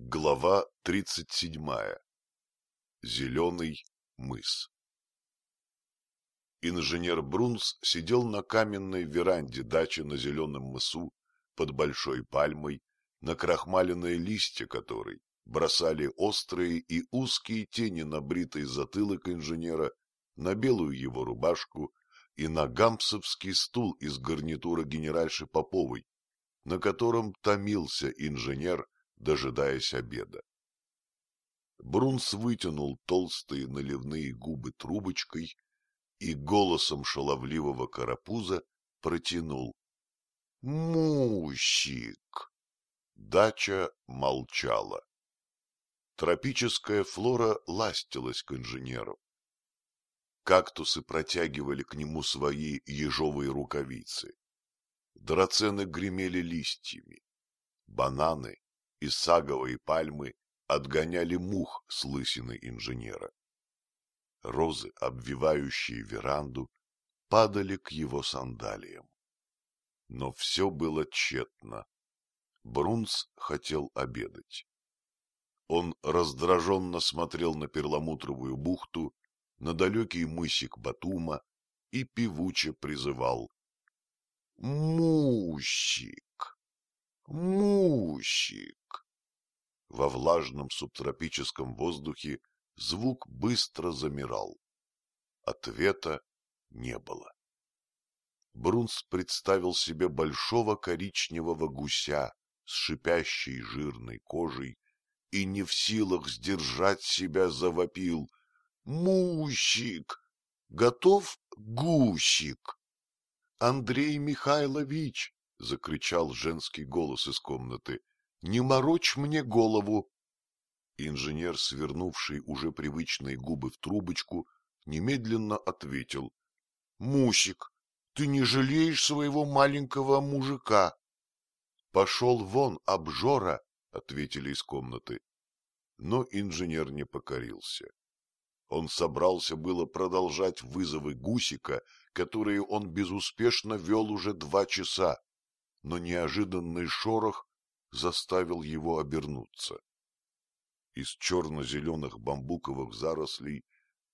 Глава тридцать седьмая. Зеленый мыс. Инженер Брунс сидел на каменной веранде дачи на зеленом мысу под большой пальмой, на крахмаленные листья которой бросали острые и узкие тени на бритый затылок инженера, на белую его рубашку и на гампсовский стул из гарнитура генеральши Поповой, на котором томился инженер, дожидаясь обеда. Брунс вытянул толстые наливные губы трубочкой и голосом шаловливого карапуза протянул. — Мущик! Дача молчала. Тропическая флора ластилась к инженеру. Кактусы протягивали к нему свои ежовые рукавицы. Драцены гремели листьями. Бананы и саговые пальмы отгоняли мух с лысины инженера. Розы, обвивающие веранду, падали к его сандалиям. Но все было тщетно. Брунс хотел обедать. Он раздраженно смотрел на перламутровую бухту, на далекий мысик Батума и певуче призывал. — Мущик! Мущик! Во влажном субтропическом воздухе звук быстро замирал. Ответа не было. Брунс представил себе большого коричневого гуся с шипящей жирной кожей и не в силах сдержать себя завопил. — Мущик! Готов гусик? — Андрей Михайлович! — закричал женский голос из комнаты. Не морочь мне голову. Инженер, свернувший уже привычные губы в трубочку, немедленно ответил. — Мусик, ты не жалеешь своего маленького мужика? — Пошел вон, обжора, — ответили из комнаты. Но инженер не покорился. Он собрался было продолжать вызовы гусика, которые он безуспешно вел уже два часа, но неожиданный шорох заставил его обернуться. Из черно-зеленых бамбуковых зарослей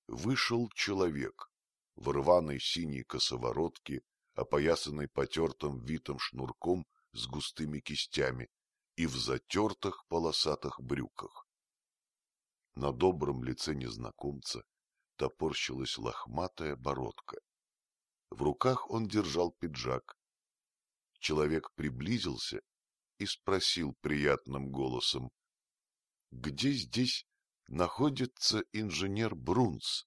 вышел человек в рваной синей косоворотке, опоясанной потертым витым шнурком с густыми кистями и в затертых полосатых брюках. На добром лице незнакомца топорщилась лохматая бородка. В руках он держал пиджак. Человек приблизился и спросил приятным голосом, — Где здесь находится инженер Брунс?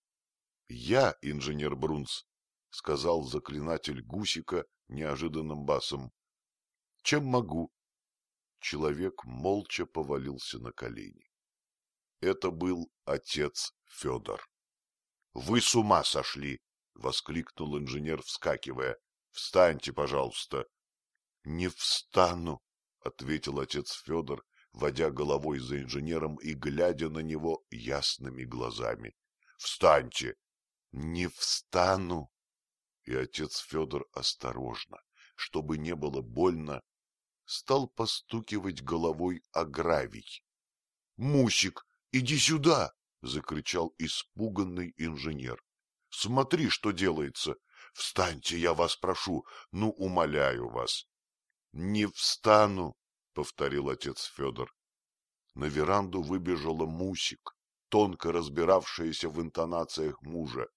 — Я инженер Брунс, — сказал заклинатель Гусика неожиданным басом. — Чем могу? Человек молча повалился на колени. Это был отец Федор. — Вы с ума сошли! — воскликнул инженер, вскакивая. — Встаньте, пожалуйста. — Не встану, — ответил отец Федор, водя головой за инженером и глядя на него ясными глазами. — Встаньте! — Не встану. И отец Федор осторожно, чтобы не было больно, стал постукивать головой о гравий. — Мусик, иди сюда! — закричал испуганный инженер. — Смотри, что делается! Встаньте, я вас прошу, ну, умоляю вас! — Не встану, — повторил отец Федор. На веранду выбежала Мусик, тонко разбиравшаяся в интонациях мужа.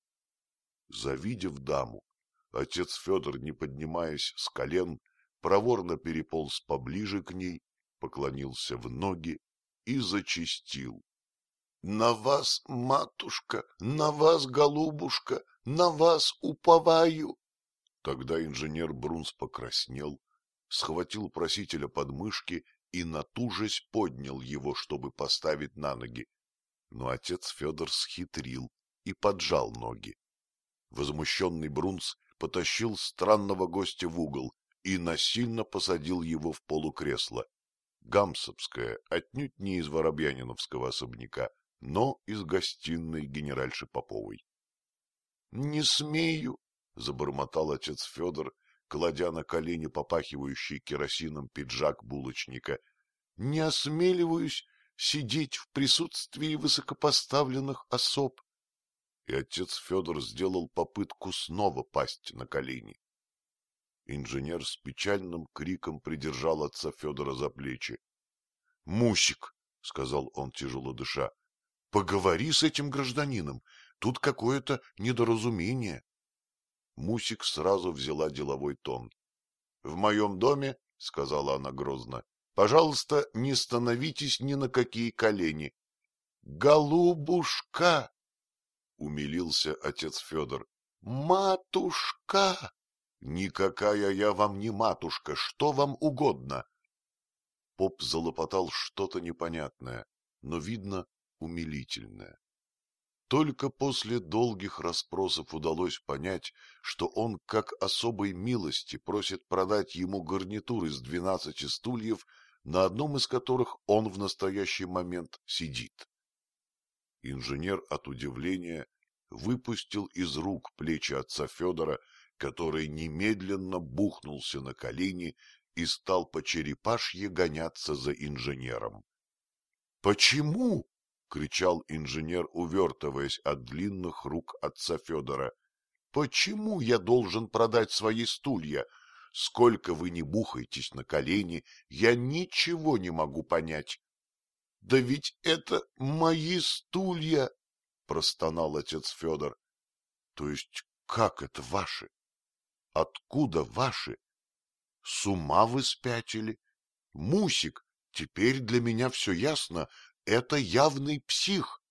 Завидев даму, отец Федор, не поднимаясь с колен, проворно переполз поближе к ней, поклонился в ноги и зачистил. — На вас, матушка, на вас, голубушка, на вас уповаю. Тогда инженер Брунс покраснел схватил просителя под мышки и натужась поднял его, чтобы поставить на ноги. Но отец Федор схитрил и поджал ноги. Возмущенный Брунс потащил странного гостя в угол и насильно посадил его в полукресло. Гамсовское, отнюдь не из Воробьяниновского особняка, но из гостиной генеральши Поповой. — Не смею, — забормотал отец Федор, кладя на колени попахивающий керосином пиджак булочника. не осмеливаюсь сидеть в присутствии высокопоставленных особ. И отец Федор сделал попытку снова пасть на колени. Инженер с печальным криком придержал отца Федора за плечи. — Мусик, — сказал он, тяжело дыша, — поговори с этим гражданином. Тут какое-то недоразумение. Мусик сразу взяла деловой тон. — В моем доме, — сказала она грозно, — пожалуйста, не становитесь ни на какие колени. — Голубушка! — умилился отец Федор. — Матушка! — Никакая я вам не матушка, что вам угодно. Поп залопотал что-то непонятное, но, видно, умилительное. Только после долгих расспросов удалось понять, что он, как особой милости, просит продать ему гарнитур из двенадцати стульев, на одном из которых он в настоящий момент сидит. Инженер от удивления выпустил из рук плечи отца Федора, который немедленно бухнулся на колени и стал по черепашье гоняться за инженером. — Почему? — кричал инженер, увертываясь от длинных рук отца Федора. — Почему я должен продать свои стулья? Сколько вы не бухаетесь на колени, я ничего не могу понять. — Да ведь это мои стулья! — простонал отец Федор. — То есть как это ваши? Откуда ваши? С ума вы спятили? Мусик, теперь для меня все ясно, это явный псих.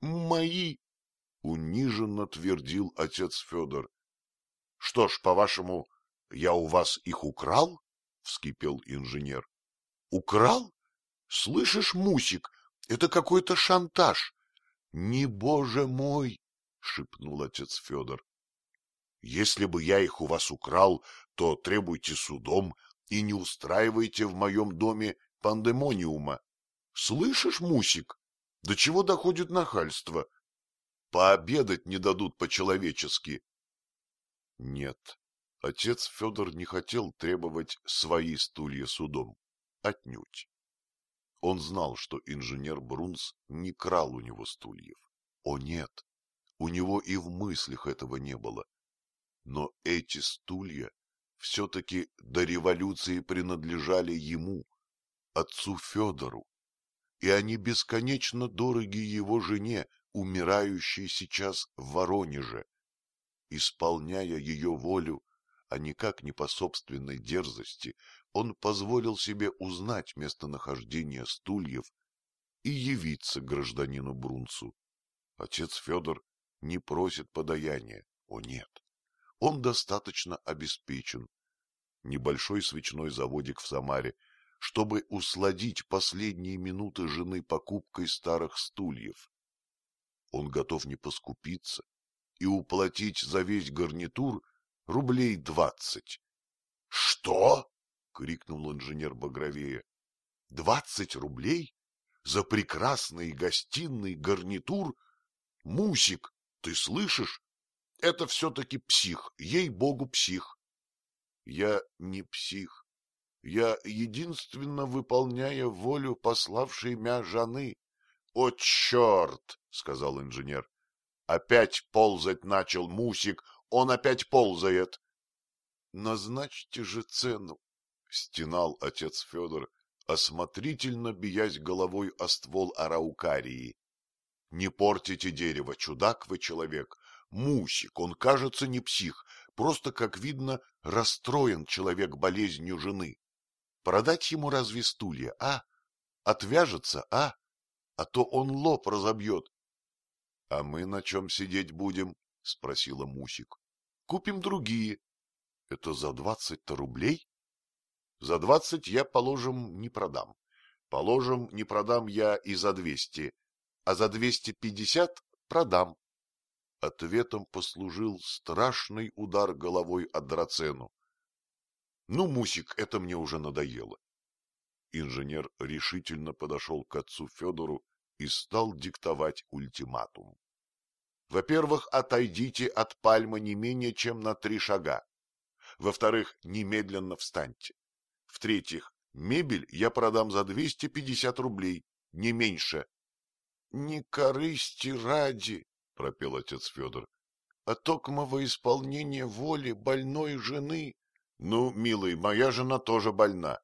Мои, — униженно твердил отец Федор. — Что ж, по-вашему, я у вас их украл? — вскипел инженер. — Украл? Слышишь, Мусик, это какой-то шантаж. — Не, боже мой! — шепнул отец Федор. — Если бы я их у вас украл, то требуйте судом и не устраивайте в моем доме пандемониума. Слышишь, Мусик, до чего доходит нахальство? Пообедать не дадут по-человечески. Нет, отец Федор не хотел требовать свои стулья судом. Отнюдь. Он знал, что инженер Брунс не крал у него стульев. О нет, у него и в мыслях этого не было. Но эти стулья все-таки до революции принадлежали ему, отцу Федору и они бесконечно дороги его жене, умирающей сейчас в Воронеже. Исполняя ее волю, а никак не по собственной дерзости, он позволил себе узнать местонахождение стульев и явиться гражданину Брунцу. Отец Федор не просит подаяния, о нет, он достаточно обеспечен. Небольшой свечной заводик в Самаре чтобы усладить последние минуты жены покупкой старых стульев. Он готов не поскупиться и уплатить за весь гарнитур рублей двадцать. — Что? — крикнул инженер Багровея. — Двадцать рублей? За прекрасный гостиный гарнитур? Мусик, ты слышишь? Это все-таки псих, ей-богу, псих. — Я не псих, я единственно выполняя волю пославшей мя жены. — О, черт! — сказал инженер. — Опять ползать начал Мусик, он опять ползает. — Назначьте же цену, — стенал отец Федор, осмотрительно биясь головой о ствол араукарии. — Не портите дерево, чудак вы человек. Мусик, он, кажется, не псих, просто, как видно, расстроен человек болезнью жены. Продать ему разве стулья, а? Отвяжется, а? А то он лоб разобьет. — А мы на чем сидеть будем? — спросила Мусик. — Купим другие. — Это за двадцать-то рублей? — За двадцать я, положим, не продам. Положим, не продам я и за двести, а за двести пятьдесят продам. Ответом послужил страшный удар головой от драцену. Ну, Мусик, это мне уже надоело. Инженер решительно подошел к отцу Федору и стал диктовать ультиматум. Во-первых, отойдите от пальмы не менее чем на три шага. Во-вторых, немедленно встаньте. В-третьих, Мебель я продам за двести пятьдесят рублей, не меньше. — Не корысти ради, — пропел отец Федор, — а токмо во исполнение воли больной жены. — Ну, милый, моя жена тоже больна.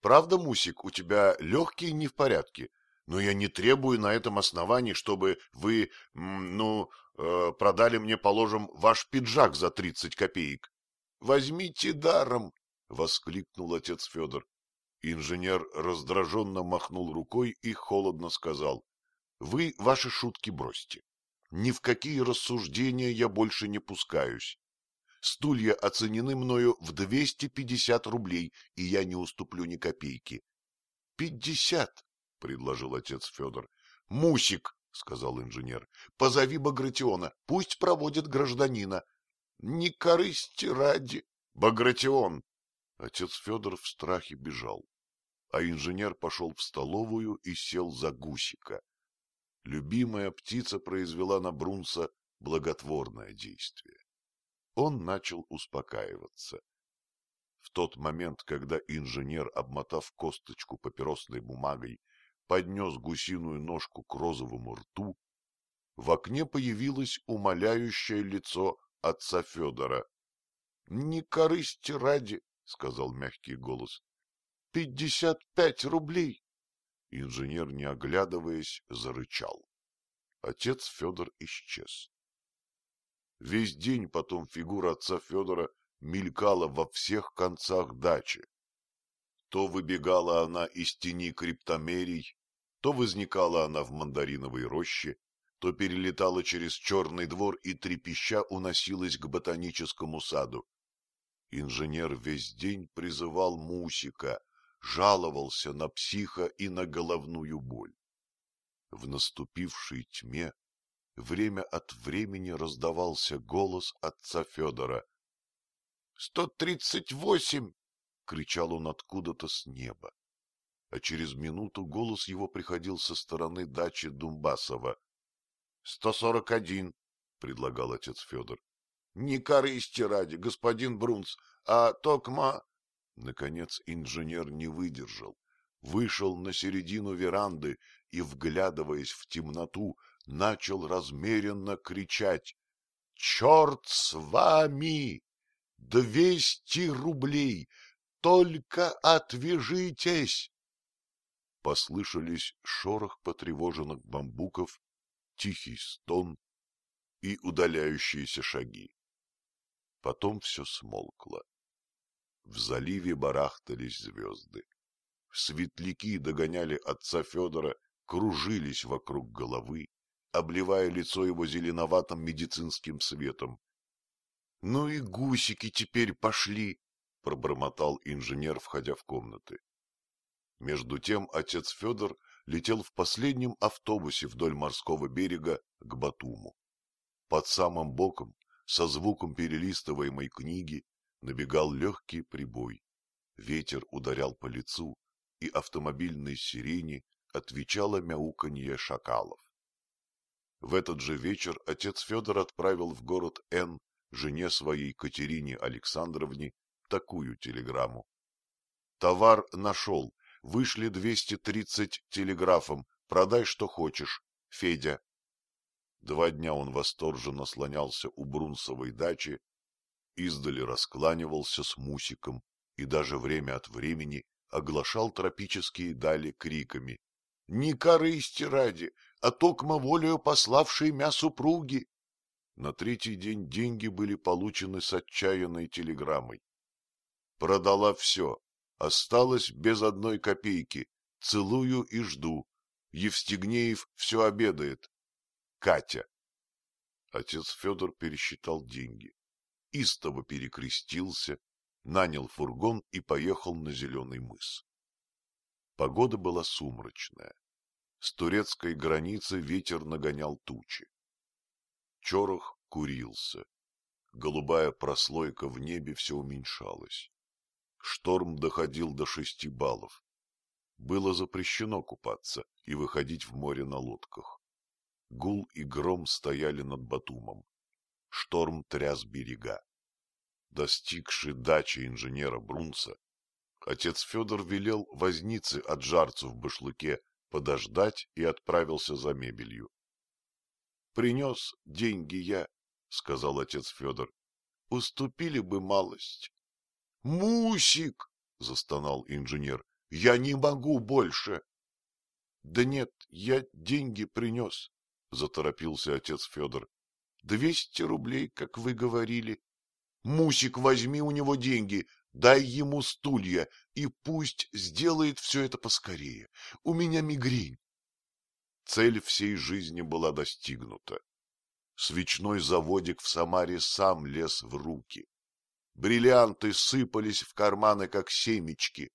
Правда, Мусик, у тебя легкие не в порядке? Но я не требую на этом основании, чтобы вы, ну, э, продали мне, положим, ваш пиджак за тридцать копеек. — Возьмите даром! — воскликнул отец Федор. Инженер раздраженно махнул рукой и холодно сказал. — Вы ваши шутки бросьте. Ни в какие рассуждения я больше не пускаюсь. Стулья оценены мною в двести пятьдесят рублей, и я не уступлю ни копейки. — Пятьдесят, — предложил отец Федор. — Мусик, — сказал инженер, — позови Багратиона, пусть проводит гражданина. — Не корысти ради. — Багратион! Отец Федор в страхе бежал, а инженер пошел в столовую и сел за гусика. Любимая птица произвела на Брунса благотворное действие. Он начал успокаиваться. В тот момент, когда инженер, обмотав косточку папиросной бумагой, поднес гусиную ножку к розовому рту, в окне появилось умоляющее лицо отца Федора. — Не корысти ради, — сказал мягкий голос. — Пятьдесят пять рублей! Инженер, не оглядываясь, зарычал. Отец Федор исчез. Весь день потом фигура отца Федора мелькала во всех концах дачи. То выбегала она из тени криптомерий, то возникала она в мандариновой роще, то перелетала через черный двор и трепеща уносилась к ботаническому саду. Инженер весь день призывал Мусика, жаловался на психа и на головную боль. В наступившей тьме время от времени раздавался голос отца Федора. — Сто тридцать восемь! — кричал он откуда-то с неба. А через минуту голос его приходил со стороны дачи Думбасова. — Сто сорок один! — предлагал отец Федор. — Не корысти ради, господин Брунц, а токма... Наконец инженер не выдержал, вышел на середину веранды и, вглядываясь в темноту, начал размеренно кричать. — Черт с вами! Двести рублей! Только отвяжитесь! Послышались шорох потревоженных бамбуков, тихий стон и удаляющиеся шаги. Потом все смолкло. В заливе барахтались звезды. Светляки догоняли отца Федора, кружились вокруг головы, обливая лицо его зеленоватым медицинским светом. — Ну и гусики теперь пошли, — пробормотал инженер, входя в комнаты. Между тем отец Федор летел в последнем автобусе вдоль морского берега к Батуму. Под самым боком, со звуком перелистываемой книги, набегал легкий прибой. Ветер ударял по лицу, и автомобильной сирене отвечало мяуканье шакалов. В этот же вечер отец Федор отправил в город Н жене своей Катерине Александровне такую телеграмму. Товар нашел, вышли двести тридцать телеграфом, продай что хочешь, Федя. Два дня он восторженно слонялся у Брунсовой дачи, издали раскланивался с Мусиком и даже время от времени оглашал тропические дали криками. — Не корысти ради, а токмо волею пославшей мя супруги. На третий день деньги были получены с отчаянной телеграммой. Продала все, осталось без одной копейки. Целую и жду. Евстигнеев все обедает. Катя. Отец Федор пересчитал деньги. Истово перекрестился, нанял фургон и поехал на Зеленый мыс. Погода была сумрачная. С турецкой границы ветер нагонял тучи. Чорох курился. Голубая прослойка в небе все уменьшалась. Шторм доходил до шести баллов. Было запрещено купаться и выходить в море на лодках. Гул и гром стояли над Батумом. Шторм тряс берега. Достигший дачи инженера Брунца, Отец Федор велел вознице от жарцу в башлыке подождать и отправился за мебелью. — Принес деньги я, — сказал отец Федор. — Уступили бы малость. — Мусик! — застонал инженер. — Я не могу больше. — Да нет, я деньги принес, — заторопился отец Федор. — Двести рублей, как вы говорили. — Мусик, возьми у него деньги, дай ему стулья, и пусть сделает все это поскорее. У меня мигрень. Цель всей жизни была достигнута. Свечной заводик в Самаре сам лез в руки. Бриллианты сыпались в карманы, как семечки.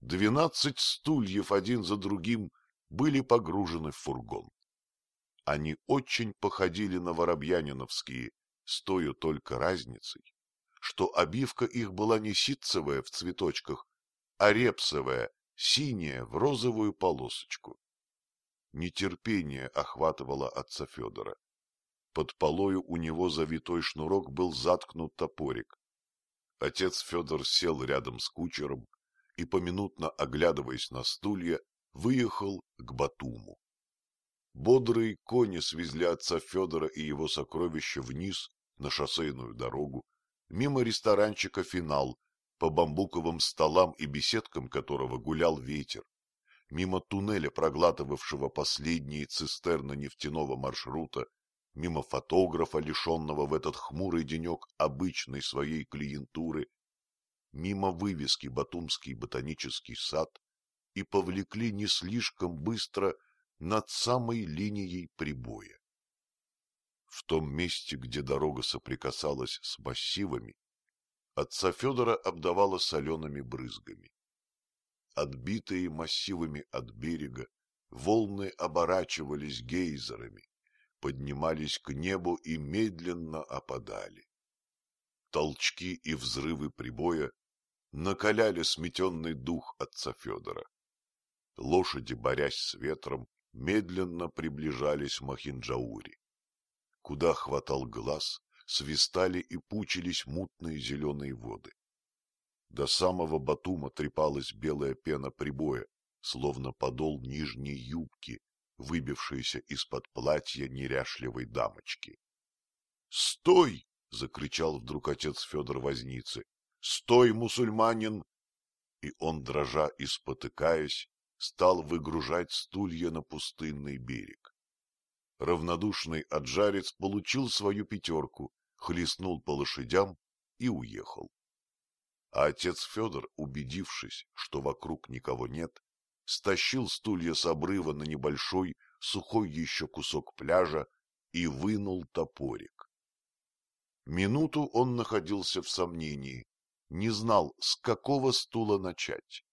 Двенадцать стульев один за другим были погружены в фургон. Они очень походили на воробьяниновские, с только разницей, что обивка их была не ситцевая в цветочках, а репсовая, синяя в розовую полосочку. Нетерпение охватывало отца Федора. Под полою у него завитой шнурок был заткнут топорик. Отец Федор сел рядом с кучером и, поминутно оглядываясь на стулья, выехал к Батуму. Бодрые кони свезли отца Федора и его сокровища вниз на шоссейную дорогу, мимо ресторанчика «Финал», по бамбуковым столам и беседкам которого гулял ветер, мимо туннеля, проглатывавшего последние цистерны нефтяного маршрута, мимо фотографа, лишенного в этот хмурый денек обычной своей клиентуры, мимо вывески «Батумский ботанический сад» и повлекли не слишком быстро над самой линией прибоя. В том месте, где дорога соприкасалась с массивами, отца Федора обдавало солеными брызгами. Отбитые массивами от берега, волны оборачивались гейзерами, поднимались к небу и медленно опадали. Толчки и взрывы прибоя накаляли сметенный дух отца Федора. Лошади, борясь с ветром, медленно приближались Махинджаури. Куда хватал глаз, свистали и пучились мутные зеленые воды. До самого Батума трепалась белая пена прибоя, словно подол нижней юбки, выбившаяся из-под платья неряшливой дамочки. — Стой! — закричал вдруг отец Федор Возницы. — Стой, мусульманин! И он, дрожа и спотыкаясь, стал выгружать стулья на пустынный берег. Равнодушный отжарец получил свою пятерку, хлестнул по лошадям и уехал. А отец Федор, убедившись, что вокруг никого нет, стащил стулья с обрыва на небольшой, сухой еще кусок пляжа и вынул топорик. Минуту он находился в сомнении, не знал, с какого стула начать.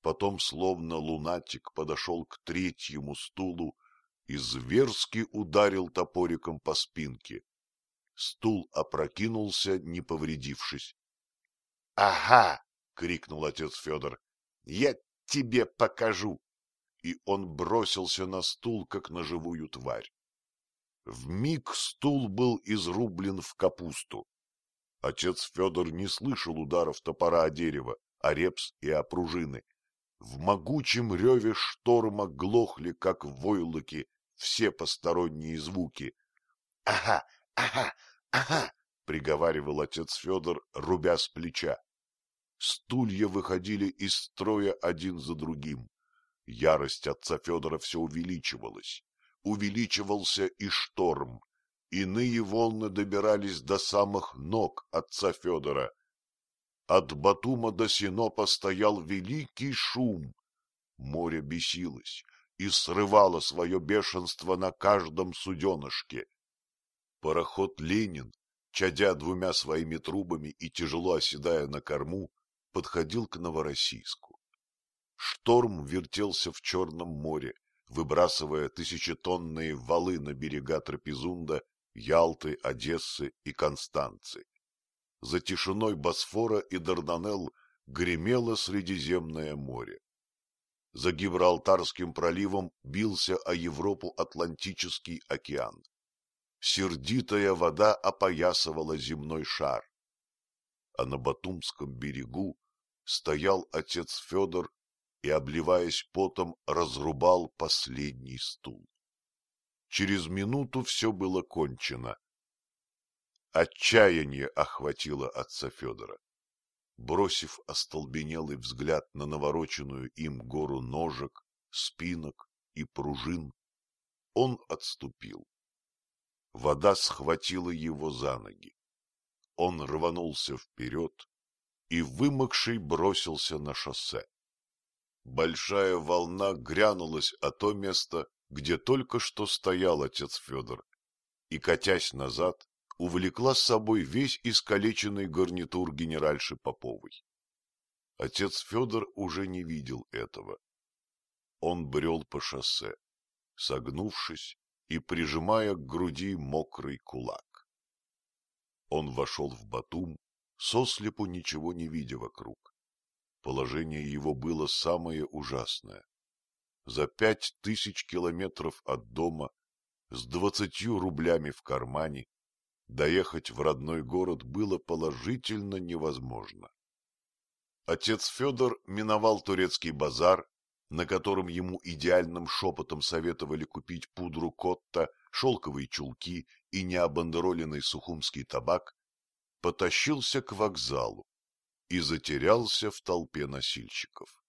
Потом, словно лунатик, подошел к третьему стулу и зверски ударил топориком по спинке. Стул опрокинулся, не повредившись. — Ага! — крикнул отец Федор. — Я тебе покажу! И он бросился на стул, как на живую тварь. В миг стул был изрублен в капусту. Отец Федор не слышал ударов топора о дерево, о репс и о пружины. В могучем реве шторма глохли, как войлоки, все посторонние звуки. — Ага, ага, ага! — приговаривал отец Федор, рубя с плеча. Стулья выходили из строя один за другим. Ярость отца Федора все увеличивалась. Увеличивался и шторм. Иные волны добирались до самых ног отца Федора. От Батума до Синопа стоял великий шум. Море бесилось, и срывала свое бешенство на каждом суденышке. Пароход «Ленин», чадя двумя своими трубами и тяжело оседая на корму, подходил к Новороссийску. Шторм вертелся в Черном море, выбрасывая тысячетонные валы на берега Трапезунда, Ялты, Одессы и Констанцы. За тишиной Босфора и Дарданелл гремело Средиземное море. За Гибралтарским проливом бился о Европу Атлантический океан. Сердитая вода опоясывала земной шар. А на Батумском берегу стоял отец Федор и, обливаясь потом, разрубал последний стул. Через минуту все было кончено. Отчаяние охватило отца Федора. Бросив остолбенелый взгляд на навороченную им гору ножек, спинок и пружин, он отступил. Вода схватила его за ноги. Он рванулся вперед и, вымокший, бросился на шоссе. Большая волна грянулась о то место, где только что стоял отец Федор, и, катясь назад, увлекла с собой весь искалеченный гарнитур генеральши Поповой. Отец Федор уже не видел этого. Он брел по шоссе, согнувшись и прижимая к груди мокрый кулак. Он вошел в Батум, сослепу ничего не видя вокруг. Положение его было самое ужасное. За пять тысяч километров от дома, с двадцатью рублями в кармане, доехать в родной город было положительно невозможно. Отец Федор миновал турецкий базар на котором ему идеальным шепотом советовали купить пудру Котта, шелковые чулки и необандероленный сухумский табак, потащился к вокзалу и затерялся в толпе носильщиков.